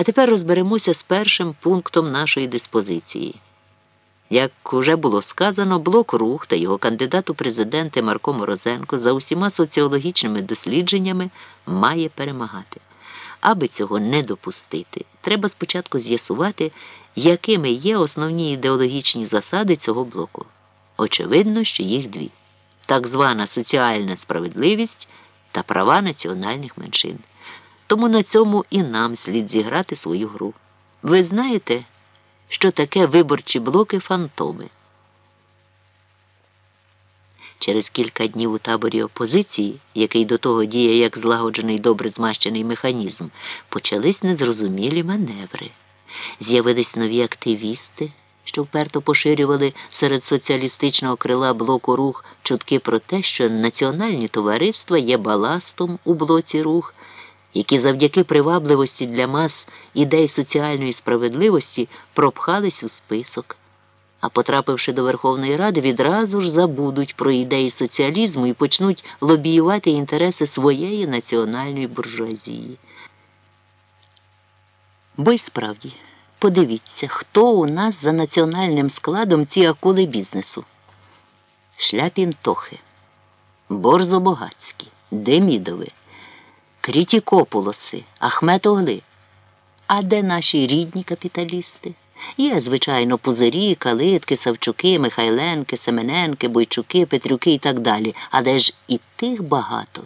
А тепер розберемося з першим пунктом нашої диспозиції. Як уже було сказано, блок рух та його кандидат у президенти Марко Морозенко за усіма соціологічними дослідженнями має перемагати. Аби цього не допустити, треба спочатку з'ясувати, якими є основні ідеологічні засади цього блоку. Очевидно, що їх дві: так звана соціальна справедливість та права національних меншин. Тому на цьому і нам слід зіграти свою гру. Ви знаєте, що таке виборчі блоки фантоми? Через кілька днів у таборі опозиції, який до того діє як злагоджений добре змащений механізм, почались незрозумілі маневри. З'явились нові активісти, що вперто поширювали серед соціалістичного крила блоку рух чутки про те, що національні товариства є баластом у блоці рух які завдяки привабливості для мас ідей соціальної справедливості пропхались у список, а потрапивши до Верховної Ради, відразу ж забудуть про ідеї соціалізму і почнуть лобіювати інтереси своєї національної буржуазії. Бо й справді, подивіться, хто у нас за національним складом ці акули бізнесу. Шляпін Тохи, Борзобогацькі, Демідови. Крітікопулоси, Ахмет Огли. А де наші рідні капіталісти? Є, звичайно, пузирі, калитки, Савчуки, Михайленки, Семененки, Бойчуки, Петрюки і так далі. Але ж і тих багато.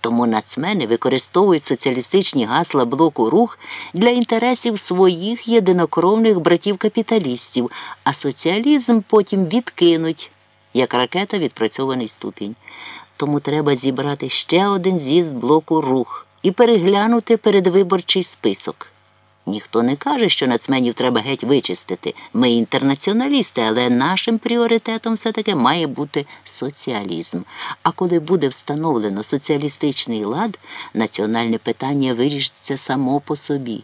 Тому нацмени використовують соціалістичні гасла блоку рух для інтересів своїх єдинокровних братів-капіталістів, а соціалізм потім відкинуть, як ракета відпрацьований ступінь. Тому треба зібрати ще один з'їзд блоку рух і переглянути передвиборчий список. Ніхто не каже, що нацменів треба геть вичистити. Ми інтернаціоналісти, але нашим пріоритетом все-таки має бути соціалізм. А коли буде встановлено соціалістичний лад, національне питання вирішиться само по собі.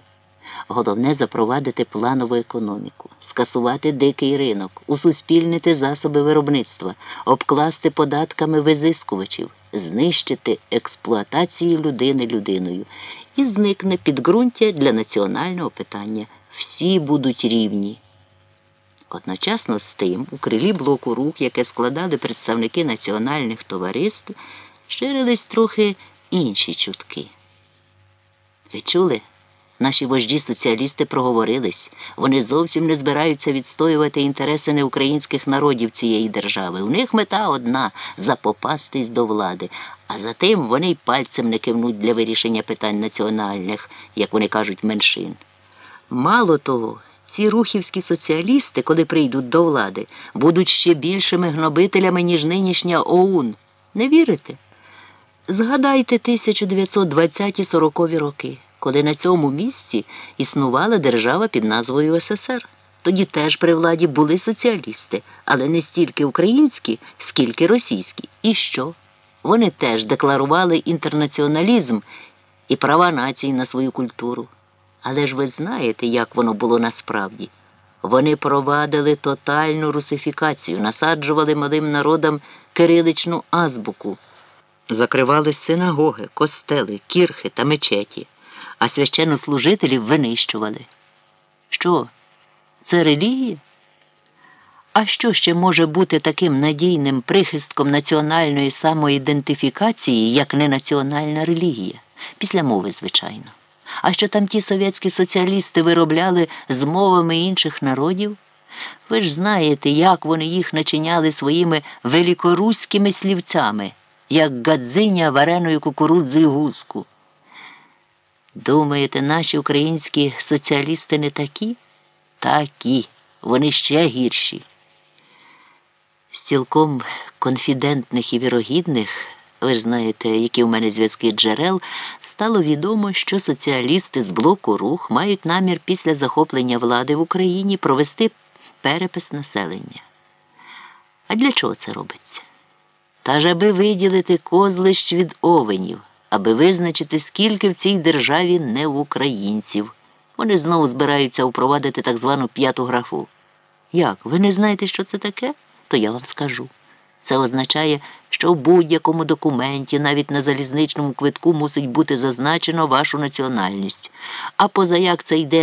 Головне запровадити планову економіку, скасувати дикий ринок, усуспільнити засоби виробництва, обкласти податками визискувачів, знищити експлуатації людини людиною і зникне підґрунтя для національного питання. Всі будуть рівні. Одночасно з тим, у крилі блоку рук, яке складали представники національних товариств, ширились трохи інші чутки. Ви чули? Наші вожді соціалісти проговорились. Вони зовсім не збираються відстоювати інтереси неукраїнських народів цієї держави. У них мета одна запопастись до влади, а затим вони й пальцем не кивнуть для вирішення питань національних, як вони кажуть, меншин. Мало того, ці рухівські соціалісти, коли прийдуть до влади, будуть ще більшими гнобителями, ніж нинішня ОУН. Не вірите? Згадайте 1920-40 роки коли на цьому місці існувала держава під назвою СССР. Тоді теж при владі були соціалісти, але не стільки українські, скільки російські. І що? Вони теж декларували інтернаціоналізм і права націй на свою культуру. Але ж ви знаєте, як воно було насправді. Вони провадили тотальну русифікацію, насаджували малим народам кириличну азбуку, закривали синагоги, костели, кірхи та мечеті а священнослужителів винищували. Що? Це релігія? А що ще може бути таким надійним прихистком національної самоідентифікації, як не національна релігія? Після мови, звичайно. А що там ті совєтські соціалісти виробляли з мовами інших народів? Ви ж знаєте, як вони їх начиняли своїми великоруськими слівцями, як гадзиня вареною кукурудзою гуску. Думаєте, наші українські соціалісти не такі? Такі, вони ще гірші. З цілком конфідентних і вірогідних, ви ж знаєте, які в мене зв'язки джерел, стало відомо, що соціалісти з блоку рух мають намір після захоплення влади в Україні провести перепис населення. А для чого це робиться? Та ж аби виділити козлищ від овенів аби визначити, скільки в цій державі не українців. Вони знову збираються впровадити так звану п'яту графу. Як? Ви не знаєте, що це таке? То я вам скажу. Це означає, що в будь-якому документі, навіть на залізничному квитку, мусить бути зазначено вашу національність. А поза як це йде